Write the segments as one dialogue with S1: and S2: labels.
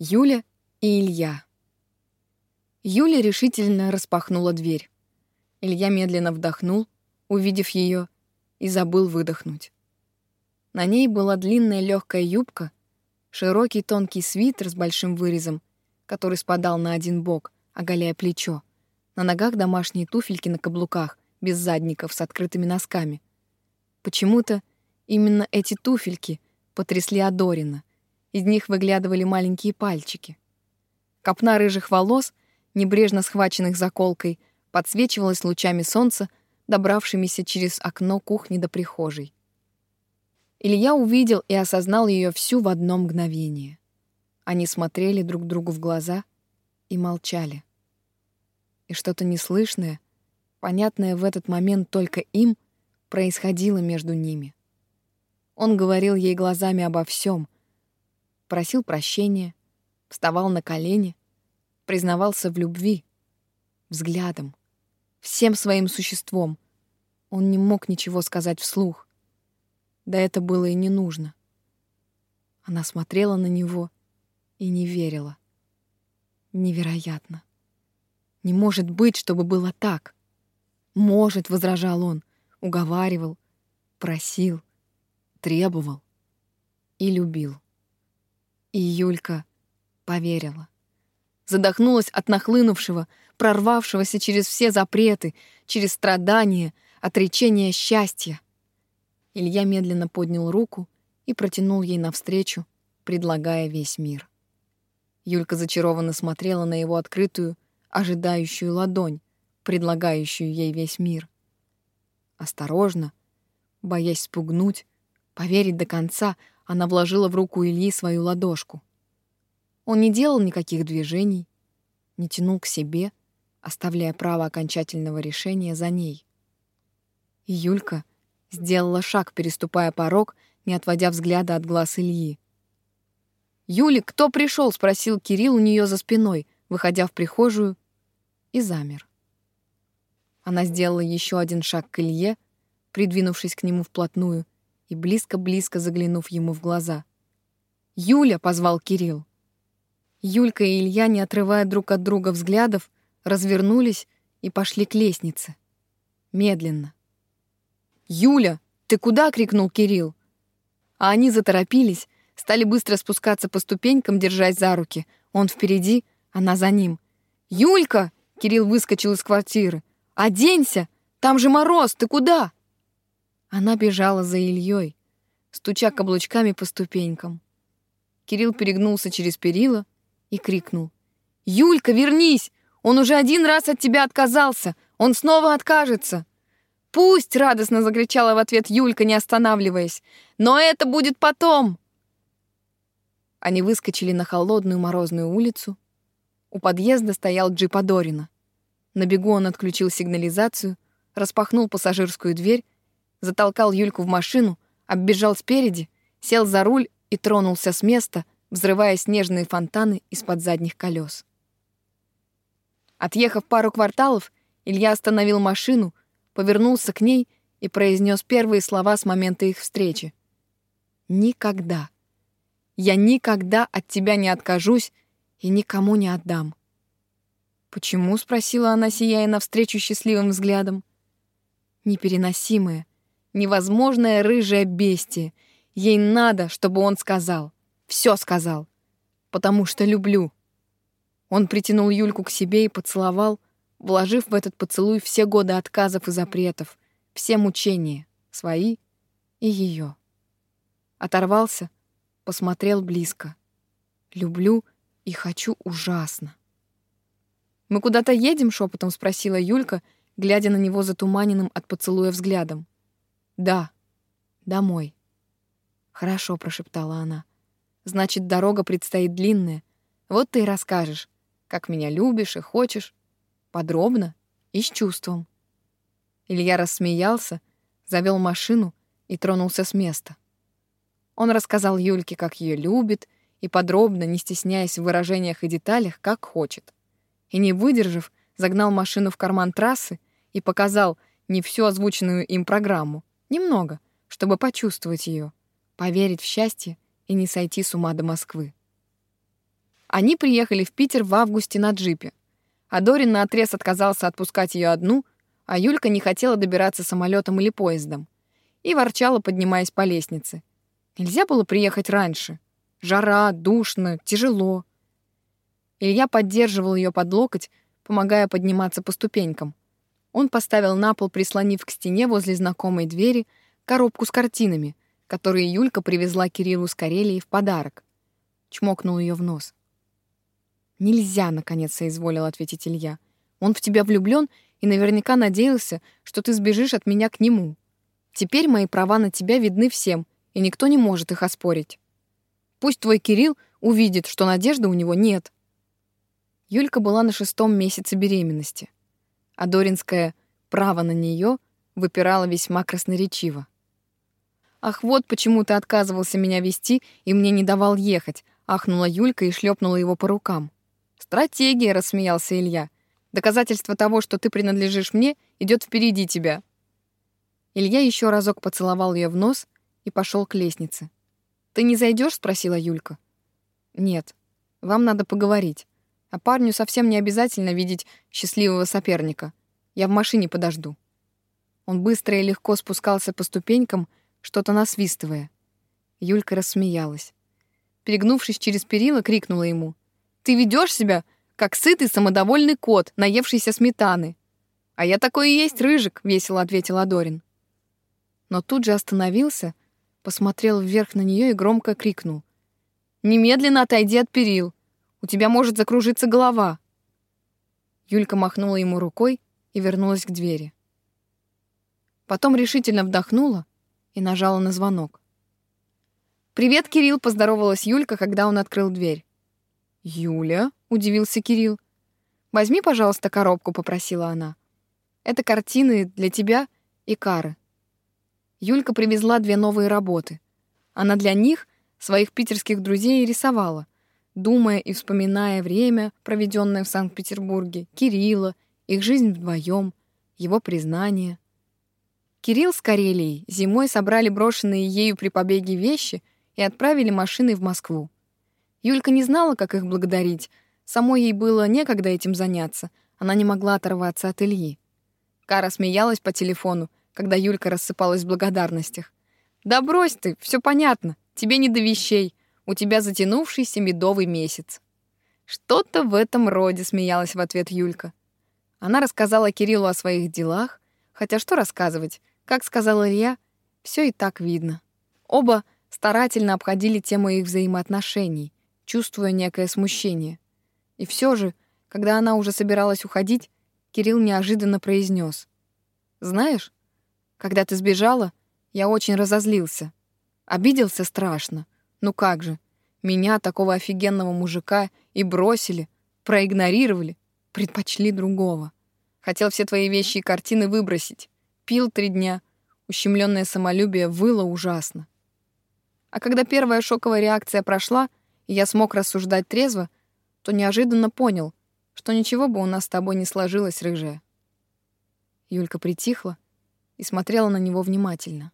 S1: Юля и Илья. Юля решительно распахнула дверь. Илья медленно вдохнул, увидев ее, и забыл выдохнуть. На ней была длинная легкая юбка, широкий тонкий свитер с большим вырезом, который спадал на один бок, оголяя плечо. На ногах домашние туфельки на каблуках, без задников, с открытыми носками. Почему-то именно эти туфельки потрясли Адорина. Из них выглядывали маленькие пальчики. Копна рыжих волос, небрежно схваченных заколкой, подсвечивалась лучами солнца, добравшимися через окно кухни до прихожей. Илья увидел и осознал ее всю в одно мгновение. Они смотрели друг другу в глаза и молчали. И что-то неслышное, понятное в этот момент только им, происходило между ними. Он говорил ей глазами обо всем, просил прощения, вставал на колени, признавался в любви, взглядом, всем своим существом. Он не мог ничего сказать вслух. Да это было и не нужно. Она смотрела на него и не верила. Невероятно. Не может быть, чтобы было так. Может, возражал он, уговаривал, просил, требовал и любил. И Юлька поверила. Задохнулась от нахлынувшего, прорвавшегося через все запреты, через страдания, отречение счастья. Илья медленно поднял руку и протянул ей навстречу, предлагая весь мир. Юлька зачарованно смотрела на его открытую, ожидающую ладонь, предлагающую ей весь мир. Осторожно, боясь спугнуть, поверить до конца, она вложила в руку Ильи свою ладошку. Он не делал никаких движений, не тянул к себе, оставляя право окончательного решения за ней. И Юлька сделала шаг, переступая порог, не отводя взгляда от глаз Ильи. «Юли, кто пришел?» — спросил Кирилл у нее за спиной, выходя в прихожую, и замер. Она сделала еще один шаг к Илье, придвинувшись к нему вплотную и близко-близко заглянув ему в глаза. «Юля!» — позвал Кирилл. Юлька и Илья, не отрывая друг от друга взглядов, развернулись и пошли к лестнице. Медленно. «Юля, ты куда?» — крикнул Кирилл. А они заторопились, стали быстро спускаться по ступенькам, держась за руки. Он впереди, она за ним. «Юлька!» — Кирилл выскочил из квартиры. «Оденься! Там же мороз! Ты куда?» Она бежала за Ильей, стуча каблучками по ступенькам. Кирилл перегнулся через перила, и крикнул. «Юлька, вернись! Он уже один раз от тебя отказался! Он снова откажется!» «Пусть!» — радостно закричала в ответ Юлька, не останавливаясь. «Но это будет потом!» Они выскочили на холодную морозную улицу. У подъезда стоял джип Адорина. На бегу он отключил сигнализацию, распахнул пассажирскую дверь, затолкал Юльку в машину, оббежал спереди, сел за руль и тронулся с места — взрывая снежные фонтаны из-под задних колес. Отъехав пару кварталов, Илья остановил машину, повернулся к ней и произнес первые слова с момента их встречи. «Никогда. Я никогда от тебя не откажусь и никому не отдам». «Почему?» — спросила она, сияя навстречу счастливым взглядом. «Непереносимое, невозможное рыжее бестие. Ей надо, чтобы он сказал. Все сказал. Потому что люблю. Он притянул Юльку к себе и поцеловал, вложив в этот поцелуй все годы отказов и запретов, все мучения, свои и ее. Оторвался, посмотрел близко. Люблю и хочу ужасно. «Мы куда-то едем?» — шепотом спросила Юлька, глядя на него затуманенным от поцелуя взглядом. «Да, домой». «Хорошо», — прошептала она. Значит, дорога предстоит длинная. Вот ты и расскажешь, как меня любишь и хочешь. Подробно и с чувством. Илья рассмеялся, завел машину и тронулся с места. Он рассказал Юльке, как ее любит, и подробно, не стесняясь в выражениях и деталях, как хочет. И не выдержав, загнал машину в карман трассы и показал не всю озвученную им программу, немного, чтобы почувствовать ее, поверить в счастье и не сойти с ума до Москвы. Они приехали в Питер в августе на джипе. А Дорин наотрез отказался отпускать ее одну, а Юлька не хотела добираться самолетом или поездом. И ворчала, поднимаясь по лестнице. Нельзя было приехать раньше. Жара, душно, тяжело. Илья поддерживал ее под локоть, помогая подниматься по ступенькам. Он поставил на пол, прислонив к стене возле знакомой двери, коробку с картинами, которые Юлька привезла Кириллу с Карелии в подарок. Чмокнул ее в нос. «Нельзя», — наконец соизволил ответить Илья. «Он в тебя влюблен и наверняка надеялся, что ты сбежишь от меня к нему. Теперь мои права на тебя видны всем, и никто не может их оспорить. Пусть твой Кирилл увидит, что надежды у него нет». Юлька была на шестом месяце беременности, а Доринское «право на нее» выпирало весьма красноречиво. «Ах, вот почему ты отказывался меня вести и мне не давал ехать», ахнула Юлька и шлепнула его по рукам. «Стратегия», — рассмеялся Илья. «Доказательство того, что ты принадлежишь мне, идет впереди тебя». Илья еще разок поцеловал ее в нос и пошел к лестнице. «Ты не зайдешь? спросила Юлька. «Нет, вам надо поговорить. А парню совсем не обязательно видеть счастливого соперника. Я в машине подожду». Он быстро и легко спускался по ступенькам, что-то насвистывая. Юлька рассмеялась. Перегнувшись через перила, крикнула ему. «Ты ведешь себя, как сытый самодовольный кот, наевшийся сметаны». «А я такой и есть, Рыжик», — весело ответил Адорин. Но тут же остановился, посмотрел вверх на нее и громко крикнул. «Немедленно отойди от перил. У тебя может закружиться голова». Юлька махнула ему рукой и вернулась к двери. Потом решительно вдохнула и нажала на звонок. «Привет, Кирилл!» — поздоровалась Юлька, когда он открыл дверь. «Юля?» — удивился Кирилл. «Возьми, пожалуйста, коробку», — попросила она. «Это картины для тебя и Кары». Юлька привезла две новые работы. Она для них, своих питерских друзей, рисовала, думая и вспоминая время, проведенное в Санкт-Петербурге, Кирилла, их жизнь вдвоем, его признание — Кирилл с Карелией зимой собрали брошенные ею при побеге вещи и отправили машиной в Москву. Юлька не знала, как их благодарить. Самой ей было некогда этим заняться. Она не могла оторваться от Ильи. Кара смеялась по телефону, когда Юлька рассыпалась в благодарностях. «Да брось ты, все понятно. Тебе не до вещей. У тебя затянувшийся медовый месяц». «Что-то в этом роде», — смеялась в ответ Юлька. Она рассказала Кириллу о своих делах, хотя что рассказывать? Как сказал Илья, все и так видно. Оба старательно обходили тему их взаимоотношений, чувствуя некое смущение. И все же, когда она уже собиралась уходить, Кирилл неожиданно произнес: «Знаешь, когда ты сбежала, я очень разозлился. Обиделся страшно. Ну как же, меня, такого офигенного мужика, и бросили, проигнорировали, предпочли другого. Хотел все твои вещи и картины выбросить. Пил три дня. Ущемленное самолюбие выло ужасно. А когда первая шоковая реакция прошла, и я смог рассуждать трезво, то неожиданно понял, что ничего бы у нас с тобой не сложилось, рыжая. Юлька притихла и смотрела на него внимательно.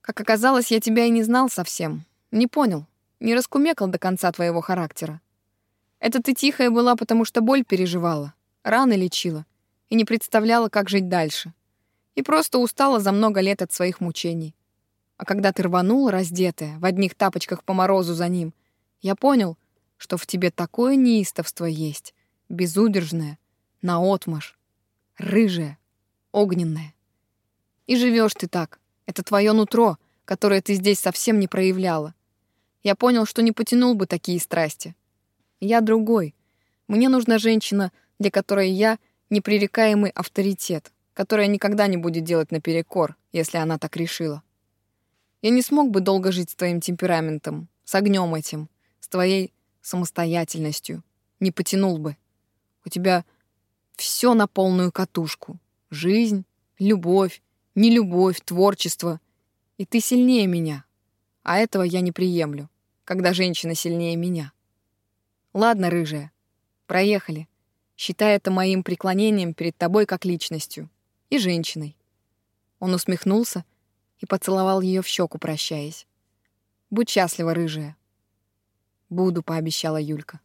S1: Как оказалось, я тебя и не знал совсем. Не понял, не раскумекал до конца твоего характера. Это ты тихая была, потому что боль переживала, раны лечила и не представляла, как жить дальше и просто устала за много лет от своих мучений. А когда ты рванула, раздетая, в одних тапочках по морозу за ним, я понял, что в тебе такое неистовство есть, безудержное, наотмашь, рыжее, огненное. И живешь ты так. Это твое нутро, которое ты здесь совсем не проявляла. Я понял, что не потянул бы такие страсти. Я другой. Мне нужна женщина, для которой я непререкаемый авторитет, которая никогда не будет делать наперекор, если она так решила. Я не смог бы долго жить с твоим темпераментом, с огнем этим, с твоей самостоятельностью. Не потянул бы. У тебя все на полную катушку. Жизнь, любовь, нелюбовь, творчество. И ты сильнее меня. А этого я не приемлю, когда женщина сильнее меня. Ладно, рыжая, проехали. Считай это моим преклонением перед тобой как личностью и женщиной. Он усмехнулся и поцеловал ее в щеку, прощаясь. «Будь счастлива, рыжая». «Буду», — пообещала Юлька.